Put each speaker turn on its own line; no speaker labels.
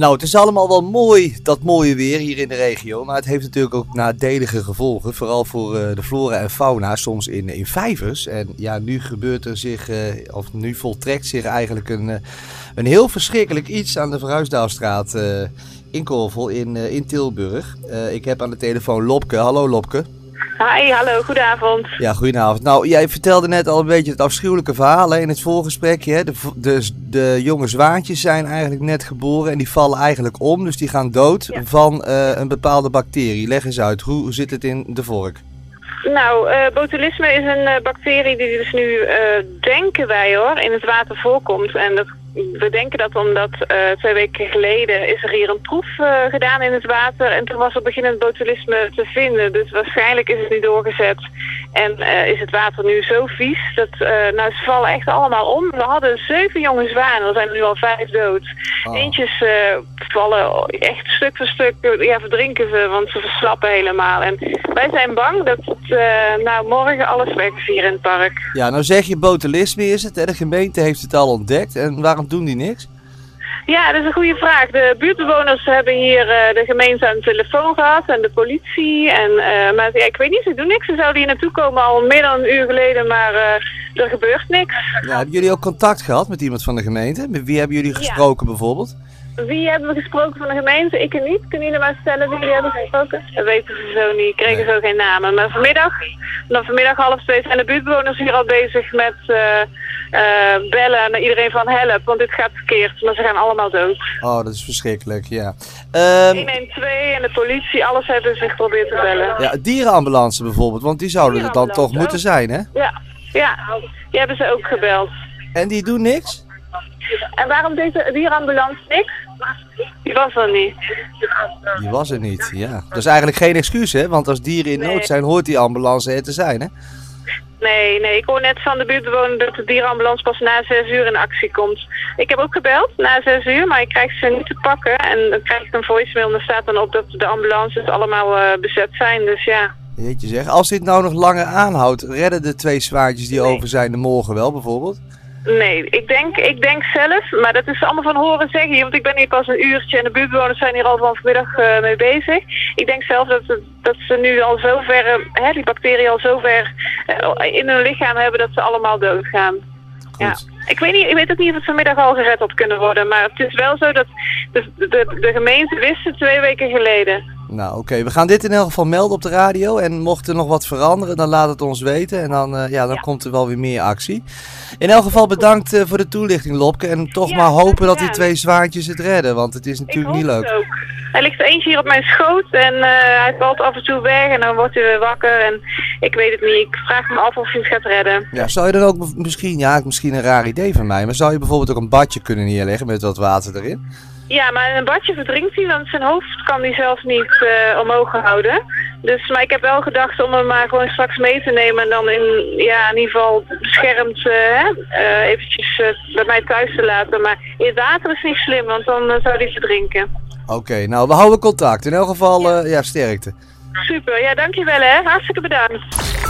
Nou, het is allemaal wel mooi, dat mooie weer hier in de regio. Maar het heeft natuurlijk ook nadelige gevolgen. Vooral voor eh, de flora en fauna, soms in, in vijvers. En ja, nu gebeurt er zich, eh, of nu voltrekt zich eigenlijk een, eh, een heel verschrikkelijk iets aan de Verhuisdaalstraat in Korvel in, in Tilburg. Ik heb aan de telefoon Lopke. Hallo Lopke.
Hi, hallo, goedenavond.
Ja, goedenavond. Nou, jij vertelde net al een beetje het afschuwelijke verhaal hè, in het voorgesprekje. Hè? De, de, de jonge zwaantjes zijn eigenlijk net geboren en die vallen eigenlijk om. Dus die gaan dood
Ja.
van eh, een bepaalde bacterie. Leg eens uit, hoe zit het in de vork?
Nou, eh, botulisme is een eh, bacterie die dus nu, eh, denken wij hoor, in het water voorkomt. En dat, we denken dat omdat twee weken geleden is er hier een proef gedaan in het water. En toen was er beginnend botulisme te vinden. Dus waarschijnlijk is het nu doorgezet. En is het water nu zo vies dat, nou ze vallen echt allemaal om. We hadden zeven jonge zwanen, er zijn er nu al vijf dood.
Oh.
Eentjes vallen echt stuk voor stuk, ja, verdrinken ze, want ze verslappen helemaal. En wij zijn bang dat eh, nou, morgen alles weg hier in het park.
Ja, nou zeg je botulisme is het. De gemeente heeft het al ontdekt. En waarom doen die niks?
Ja, dat is een goede vraag. De buurtbewoners hebben hier eh, de gemeente aan de telefoon gehad en de politie. En, eh, maar ja, ik weet niet, ze doen niks. Ze zouden hier naartoe komen al meer dan een uur geleden, maar er gebeurt niks.
Ja, hebben jullie ook contact gehad met iemand van de gemeente? Met wie hebben jullie gesproken bijvoorbeeld?
Wie hebben we gesproken van de gemeente? Ik en niet. Kunnen jullie maar stellen wie jullie hebben gesproken? Dat weten ze zo niet. Kregen zo geen namen. Maar vanmiddag, dan vanmiddag half twee, zijn de buurtbewoners hier al bezig met eh, eh, bellen naar iedereen van help. Want dit gaat verkeerd. Maar ze gaan allemaal dood.
Oh, dat is verschrikkelijk, ja. Ehm,
112 en de politie, alles hebben zich geprobeerd te bellen.
ja, dierenambulance bijvoorbeeld, want die zouden er dan toch moeten zijn, hè?
Ja, ja. Die hebben ze ook gebeld.
En die doen niks?
En waarom deed de dierenambulance niks? Die was er niet.
Die was er niet, ja. Dat is eigenlijk geen excuus, hè? Want als dieren in
Nee.
nood zijn, hoort die ambulance er te zijn, hè?
Nee, nee, ik hoor net van de buurtbewoner dat de dierenambulance pas na zes uur in actie komt. Ik heb ook gebeld na zes uur, maar ik krijg ze niet te pakken. En dan krijg ik een voicemail en daar staat dan op dat de ambulances allemaal eh, bezet zijn. Dus ja,
Jeetje zeg. Als dit nou nog langer aanhoudt, redden de twee zwaardjes die
Nee.
over zijn de morgen wel, bijvoorbeeld?
Nee, ik denk, ik denk zelf, maar dat is allemaal van horen zeggen hier, want ik ben hier pas een uurtje en de buurtbewoners zijn hier al van vanmiddag eh, mee bezig. Ik denk zelf dat, het- dat ze nu al zover, eh, hè, die bacteriën al zover eh, in hun lichaam hebben dat ze allemaal doodgaan. Ja. Ik weet, niet, ik weet ook niet of het vanmiddag al gered had kunnen worden. Maar het is wel zo dat de, de, de gemeente wist het twee weken geleden.
Nou, oké. We gaan dit in elk geval melden op de radio. En mocht er nog wat veranderen, dan laat het ons weten. En dan, eh, ja, dan
Ja.
komt er wel weer meer actie. In elk geval bedankt eh, voor de toelichting, Lopke. En toch
Ja,
maar hopen dat die twee zwaardjes het redden. Want het is natuurlijk niet leuk.
het ook. Hij ligt er eentje hier op mijn schoot en eh, hij valt af en toe weg en dan wordt hij weer wakker. En ik weet het niet. Ik vraag me af of hij het gaat redden.
Ja, zou je dan ook misschien, ja, misschien een raar idee van mij, maar zou je bijvoorbeeld ook een badje kunnen neerleggen met wat water erin?
Ja, maar in een badje verdrinkt hij, want zijn hoofd kan hij zelf niet eh, omhoog houden. Dus, maar ik heb wel gedacht om hem maar gewoon straks mee te nemen en dan in, ja, in ieder geval beschermd eh, eh, eventjes bij mij thuis te laten. Maar in het water is niet slim, want dan zou hij verdrinken.
Oké, nou, we houden contact. In elk geval, ja, sterkte.
Super, ja dankjewel hè. Hartstikke bedankt.